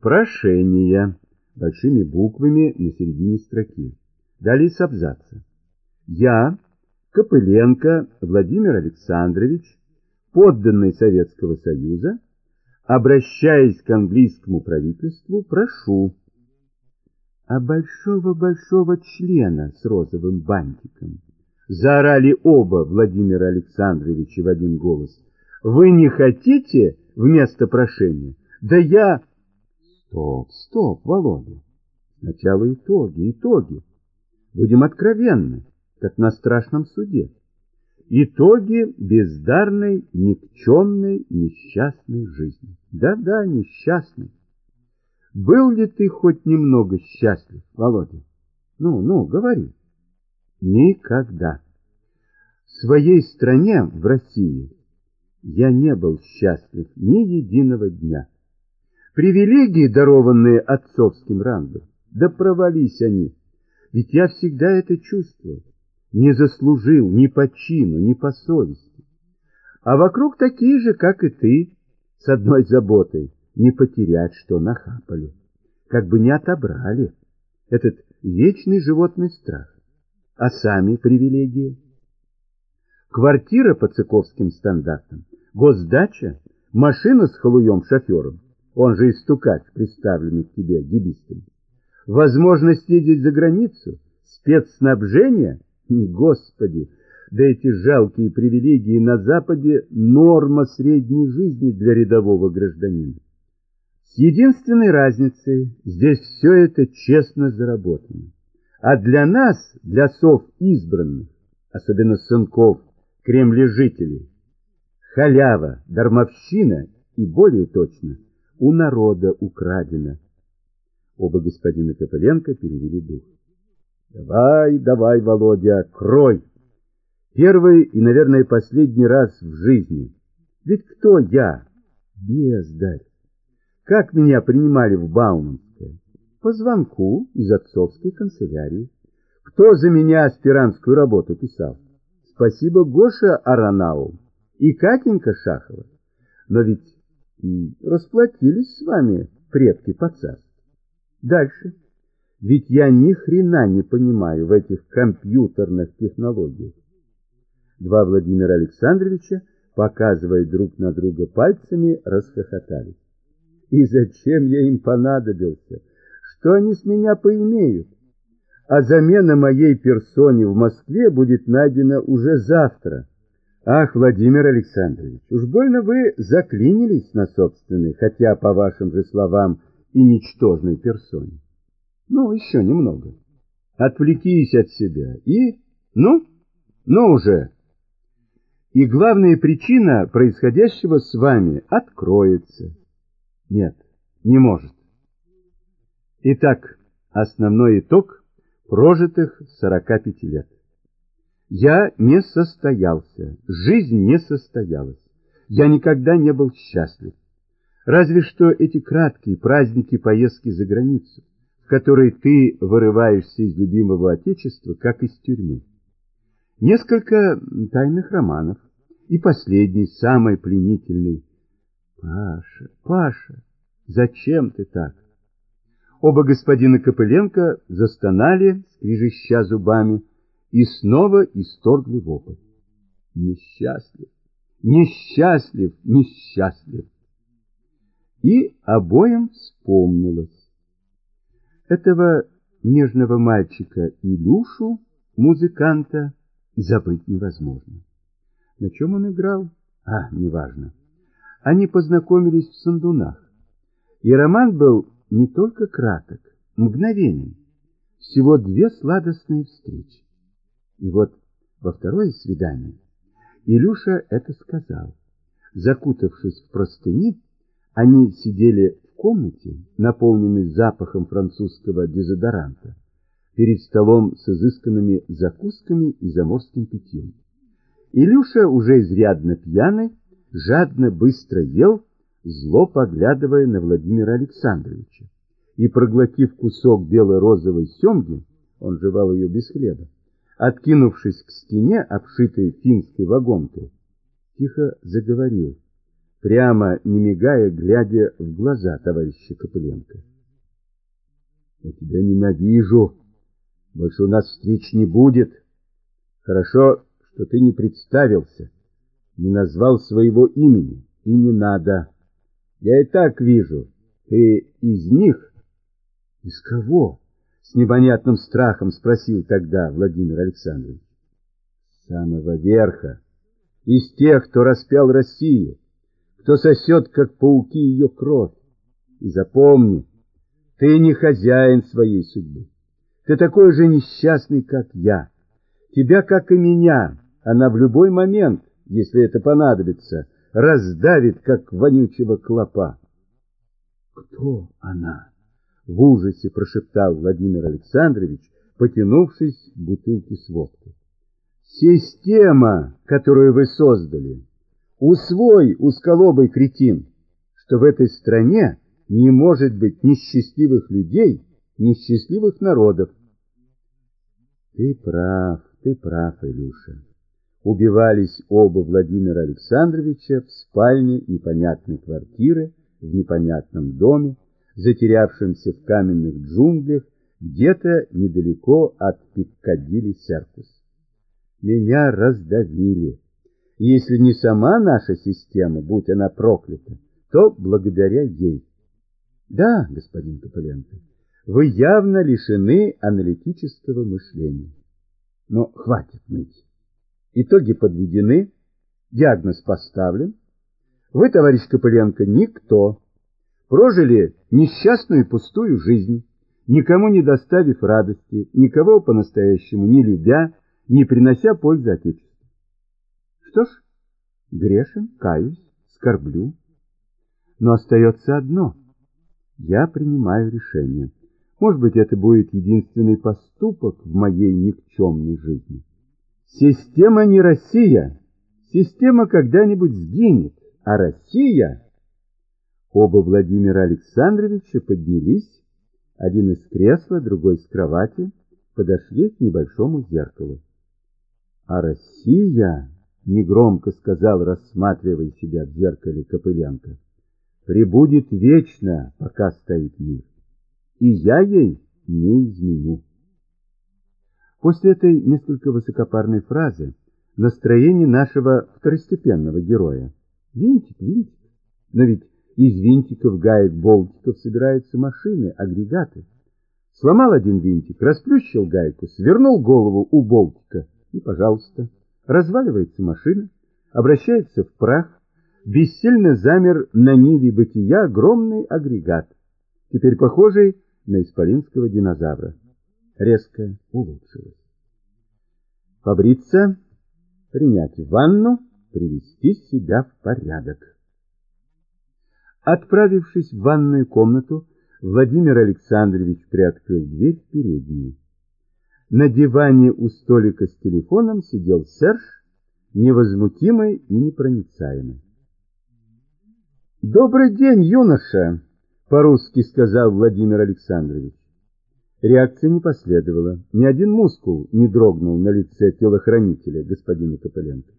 Прошение большими буквами на середине строки. Далее с абзаца. Я, Копыленко Владимир Александрович, подданный Советского Союза, обращаясь к английскому правительству, прошу а большого-большого члена с розовым бантиком. Заорали оба Владимира Александровича в один голос. Вы не хотите вместо прошения? Да я... Стоп, стоп, Володя. Сначала итоги, итоги. Будем откровенны, как на страшном суде. Итоги бездарной, никчемной, несчастной жизни. Да-да, несчастной. Был ли ты хоть немного счастлив, Володя? Ну, ну, говори. Никогда. В своей стране, в России, я не был счастлив ни единого дня. Привилегии, дарованные отцовским рангом, да провались они. Ведь я всегда это чувствовал. Не заслужил ни по чину, ни по совести. А вокруг такие же, как и ты, с одной заботой не потерять, что нахапали, как бы не отобрали. Этот вечный животный страх. А сами привилегии? Квартира по цыковским стандартам, госдача, машина с халуем-шофером, он же и стукач, представленный к тебе гибистами. Возможность ездить за границу, спецснабжение, господи, да эти жалкие привилегии на Западе – норма средней жизни для рядового гражданина. С единственной разницей, здесь все это честно заработано. А для нас, для сов избранных, особенно сынков, кремлежителей, халява, дармовщина и, более точно, у народа украдена. Оба господина Копыленко перевели дух. Давай, давай, Володя, крой. Первый и, наверное, последний раз в жизни. Ведь кто я? Бездарь. Как меня принимали в Бауманское? По звонку из отцовской канцелярии. Кто за меня аспирантскую работу писал? Спасибо Гоша Аранау и Катенька Шахова. Но ведь и расплатились с вами предки по царству. Дальше. Ведь я ни хрена не понимаю в этих компьютерных технологиях. Два Владимира Александровича, показывая друг на друга пальцами, расхохотались. И зачем я им понадобился? Что они с меня поимеют? А замена моей персоне в Москве будет найдена уже завтра. Ах, Владимир Александрович, уж больно вы заклинились на собственной, хотя, по вашим же словам, и ничтожной персоне. Ну, еще немного. Отвлекись от себя и... Ну, ну уже. И главная причина происходящего с вами откроется. Нет, не может. Итак, основной итог прожитых 45 лет. Я не состоялся, жизнь не состоялась. Я никогда не был счастлив. Разве что эти краткие праздники поездки за границу, в которые ты вырываешься из любимого отечества, как из тюрьмы. Несколько тайных романов. И последний, самый пленительный. Паша, Паша, зачем ты так? Оба господина Копыленко застонали, скрежеща зубами, и снова исторгли вопль. Несчастлив, несчастлив, несчастлив. И обоим вспомнилось. Этого нежного мальчика Илюшу, музыканта, забыть невозможно. На чем он играл? А, неважно. Они познакомились в Сандунах. И роман был не только краток, мгновенен. Всего две сладостные встречи. И вот во второе свидание Илюша это сказал. Закутавшись в простыни, они сидели в комнате, наполненной запахом французского дезодоранта, перед столом с изысканными закусками и заморским питьем. Илюша, уже изрядно пьяный, жадно быстро ел, зло поглядывая на Владимира Александровича. И, проглотив кусок бело-розовой семги, он жевал ее без хлеба, откинувшись к стене, обшитой финской вагонкой, тихо заговорил, прямо не мигая, глядя в глаза товарища Копыленко. «Я тебя ненавижу. Больше у нас встреч не будет. Хорошо, что ты не представился, не назвал своего имени, и не надо. Я и так вижу, ты из них. Из кого? С непонятным страхом спросил тогда Владимир Александрович. С самого верха, из тех, кто распял Россию, кто сосет, как пауки, ее кровь. И запомни, ты не хозяин своей судьбы. Ты такой же несчастный, как я. Тебя, как и меня, она в любой момент, если это понадобится, раздавит, как вонючего клопа. Кто она? В ужасе прошептал Владимир Александрович, потянувшись к бутылке с водкой. Система, которую вы создали, усвой, усколобый кретин, что в этой стране не может быть ни счастливых людей, ни счастливых народов. Ты прав, ты прав, Илюша убивались оба Владимира Александровича в спальне непонятной квартиры в непонятном доме, затерявшемся в каменных джунглях, где-то недалеко от Пиккадилли Серкус. Меня раздавили. Если не сама наша система, будь она проклята, то благодаря ей. Да, господин Копыленко, вы явно лишены аналитического мышления. Но хватит ныть. Итоги подведены, диагноз поставлен. Вы, товарищ Копыленко, никто. Прожили несчастную пустую жизнь, никому не доставив радости, никого по-настоящему не любя, не принося пользы Отечеству. Что ж, грешен, каюсь, скорблю. Но остается одно. Я принимаю решение. Может быть, это будет единственный поступок в моей никчемной жизни. Система не Россия. Система когда-нибудь сгинет, а Россия... Оба Владимира Александровича поднялись, один из кресла, другой с кровати, подошли к небольшому зеркалу. А Россия, негромко сказал, рассматривая себя в зеркале Копыленко, прибудет вечно, пока стоит мир, и я ей не изменю. После этой несколько высокопарной фразы настроение нашего второстепенного героя. Винтик, винтик. Но ведь из винтиков, гаек, болтиков собираются машины, агрегаты. Сломал один винтик, расплющил гайку, свернул голову у болтика, и, пожалуйста, разваливается машина, обращается в прах, бессильно замер на ниве бытия огромный агрегат, теперь похожий на исполинского динозавра резко улучшилось. Побриться, принять ванну, привести себя в порядок. Отправившись в ванную комнату, Владимир Александрович приоткрыл дверь в переднюю. На диване у столика с телефоном сидел Серж, невозмутимый и непроницаемый. «Добрый день, юноша!» — по-русски сказал Владимир Александрович. Реакции не последовало. Ни один мускул не дрогнул на лице телохранителя господина Копыленко.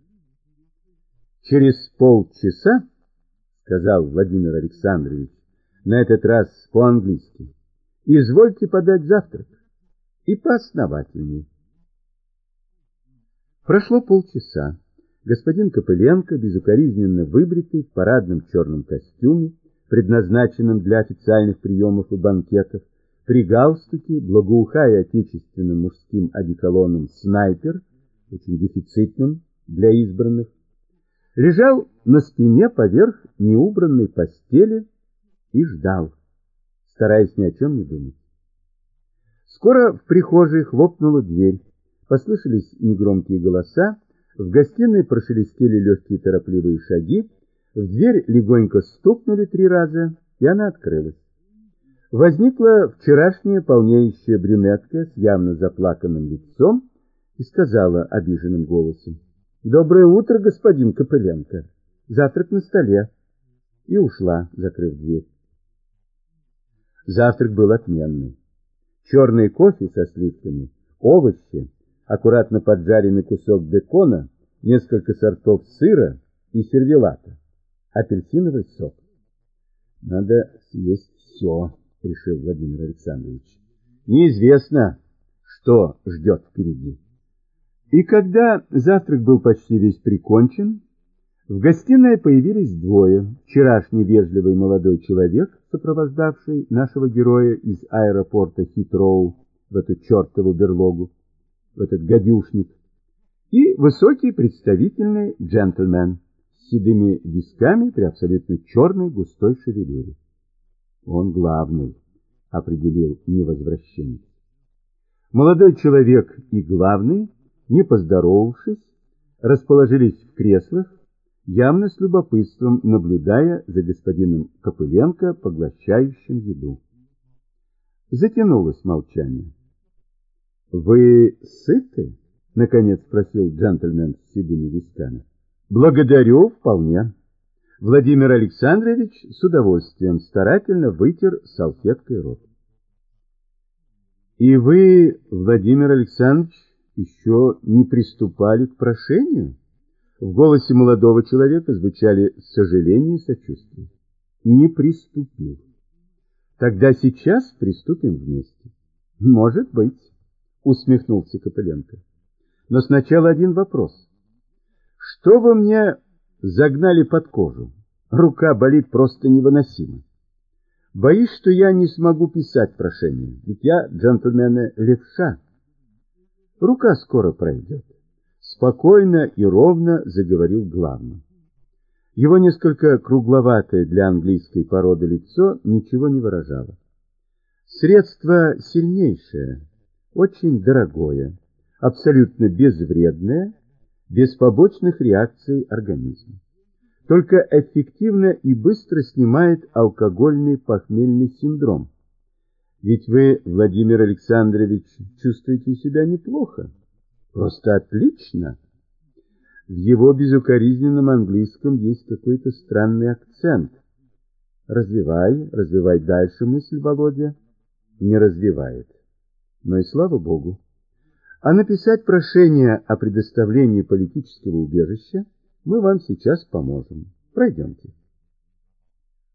«Через полчаса, — сказал Владимир Александрович, на этот раз по-английски, — извольте подать завтрак и поосновательней. Прошло полчаса. Господин Копыленко, безукоризненно выбритый в парадном черном костюме, предназначенном для официальных приемов и банкетов, при галстуке, благоухая отечественным мужским одеколоном «Снайпер», очень дефицитным для избранных, лежал на спине поверх неубранной постели и ждал, стараясь ни о чем не думать. Скоро в прихожей хлопнула дверь, послышались негромкие голоса, в гостиной прошелестели легкие торопливые шаги, в дверь легонько стукнули три раза, и она открылась. Возникла вчерашняя полнеющая брюнетка с явно заплаканным лицом и сказала обиженным голосом, «Доброе утро, господин Копыленко! Завтрак на столе!» И ушла, закрыв дверь. Завтрак был отменный черный кофе со сливками, овощи, аккуратно поджаренный кусок бекона, несколько сортов сыра и сервелата, апельсиновый сок. Надо съесть все, решил Владимир Александрович. Неизвестно, что ждет впереди. И когда завтрак был почти весь прикончен, в гостиной появились двое. Вчерашний вежливый молодой человек, сопровождавший нашего героя из аэропорта Хитроу в эту чертову берлогу, в этот гадюшник, и высокий представительный джентльмен с седыми висками при абсолютно черной густой шевелюре. Он главный, определил невозвращенец. Молодой человек и главный, не поздоровавшись, расположились в креслах, явно с любопытством наблюдая за господином Копыленко, поглощающим еду. Затянулось молчание. «Вы сыты?» — наконец спросил джентльмен с седыми висками. «Благодарю, вполне». Владимир Александрович с удовольствием старательно вытер салфеткой рот. «И вы, Владимир Александрович, еще не приступали к прошению?» В голосе молодого человека звучали сожаление и сочувствие. Не приступил. Тогда сейчас приступим вместе. Может быть, усмехнулся Копыленко. Но сначала один вопрос. Что вы мне загнали под кожу? Рука болит просто невыносимо. Боюсь, что я не смогу писать прошение, ведь я, джентльмены, левша. Рука скоро пройдет. Спокойно и ровно заговорил главный. Его несколько кругловатое для английской породы лицо ничего не выражало. Средство сильнейшее, очень дорогое, абсолютно безвредное, без побочных реакций организма. Только эффективно и быстро снимает алкогольный похмельный синдром. Ведь вы, Владимир Александрович, чувствуете себя неплохо. Просто отлично. В его безукоризненном английском есть какой-то странный акцент. Развивай, развивай дальше мысль, Володя. Не развивает. Но и слава Богу. А написать прошение о предоставлении политического убежища мы вам сейчас поможем. Пройдемте.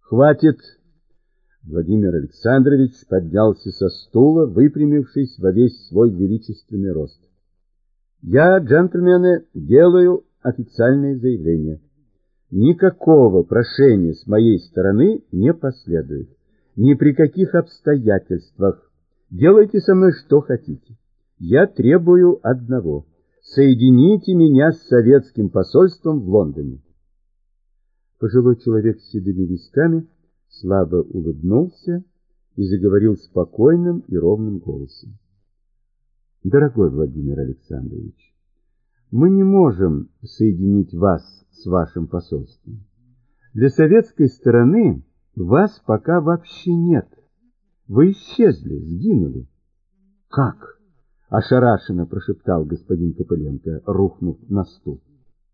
Хватит. Владимир Александрович поднялся со стула, выпрямившись во весь свой величественный рост. Я, джентльмены, делаю официальное заявление. Никакого прошения с моей стороны не последует. Ни при каких обстоятельствах. Делайте со мной что хотите. Я требую одного. Соедините меня с советским посольством в Лондоне. Пожилой человек с седыми висками слабо улыбнулся и заговорил спокойным и ровным голосом. Дорогой Владимир Александрович, мы не можем соединить вас с вашим посольством. Для советской стороны вас пока вообще нет. Вы исчезли, сгинули. Как? Ошарашенно прошептал господин Копыленко, рухнув на стул.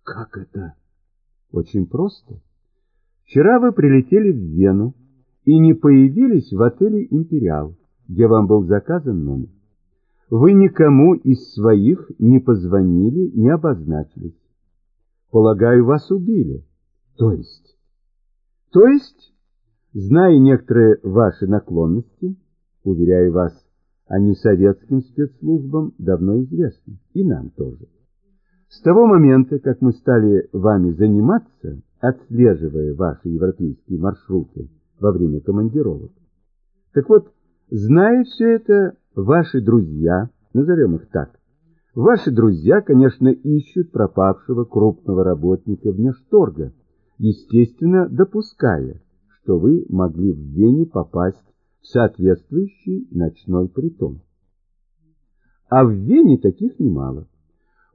Как это? Очень просто. Вчера вы прилетели в Вену и не появились в отеле «Империал», где вам был заказан номер. Вы никому из своих не позвонили, не обозначились. Полагаю, вас убили. То есть? То есть, зная некоторые ваши наклонности, уверяю вас, они советским спецслужбам давно известны, и нам тоже. С того момента, как мы стали вами заниматься, отслеживая ваши европейские маршруты во время командировок. Так вот, зная все это, ваши друзья, назовем их так, ваши друзья, конечно, ищут пропавшего крупного работника внешторга, естественно, допуская, что вы могли в Вене попасть соответствующий ночной притон. А в Вене таких немало.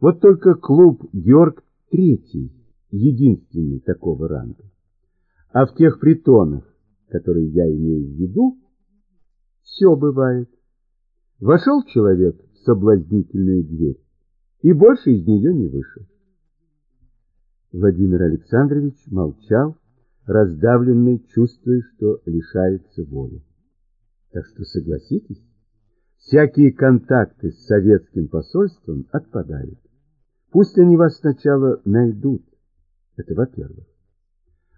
Вот только клуб Георг Третий, единственный такого ранга. А в тех притонах, которые я имею в виду, все бывает. Вошел человек в соблазнительную дверь и больше из нее не вышел. Владимир Александрович молчал, раздавленный, чувствуя, что лишается воли. Так что согласитесь, всякие контакты с советским посольством отпадают. Пусть они вас сначала найдут. Это во-первых.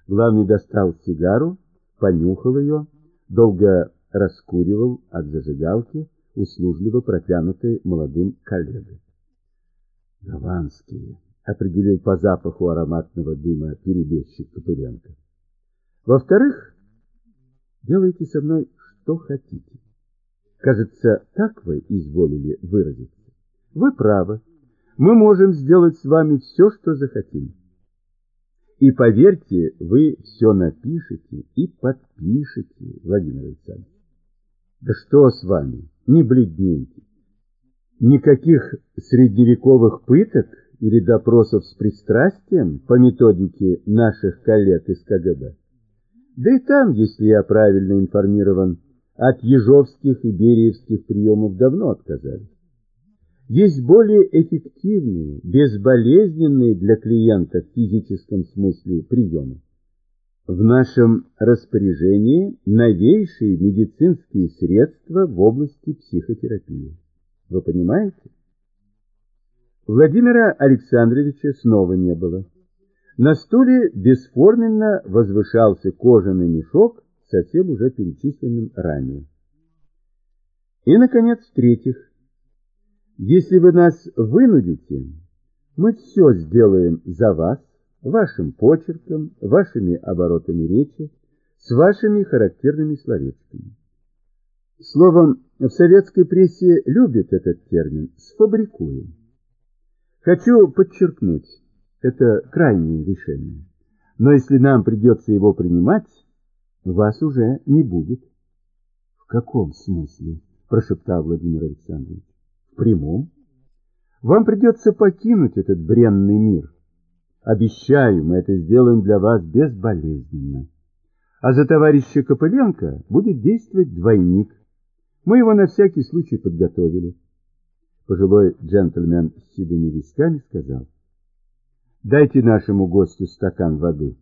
Главный достал сигару, понюхал ее, долго раскуривал от зажигалки, услужливо протянутой молодым коллегой. Гаванские, определил по запаху ароматного дыма перебежчик Копыренко. Во-вторых, делайте со мной что хотите. Кажется, так вы изволили выразиться. Вы правы мы можем сделать с вами все, что захотим. И поверьте, вы все напишете и подпишете, Владимир Александрович. Да что с вами, не бледнейте. Никаких средневековых пыток или допросов с пристрастием по методике наших коллег из КГБ. Да и там, если я правильно информирован, от ежовских и бериевских приемов давно отказались. Есть более эффективные, безболезненные для клиента в физическом смысле приемы. В нашем распоряжении новейшие медицинские средства в области психотерапии. Вы понимаете? Владимира Александровича снова не было. На стуле бесформенно возвышался кожаный мешок, совсем уже перечисленным ранее. И, наконец, в-третьих, если вы нас вынудите, мы все сделаем за вас, вашим почерком, вашими оборотами речи, с вашими характерными словечками. Словом, в советской прессе любят этот термин «сфабрикуем». Хочу подчеркнуть, это крайнее решение. Но если нам придется его принимать, вас уже не будет. — В каком смысле? — прошептал Владимир Александрович прямом. Вам придется покинуть этот бренный мир. Обещаю, мы это сделаем для вас безболезненно. А за товарища Копыленко будет действовать двойник. Мы его на всякий случай подготовили. Пожилой джентльмен с седыми висками сказал, «Дайте нашему гостю стакан воды».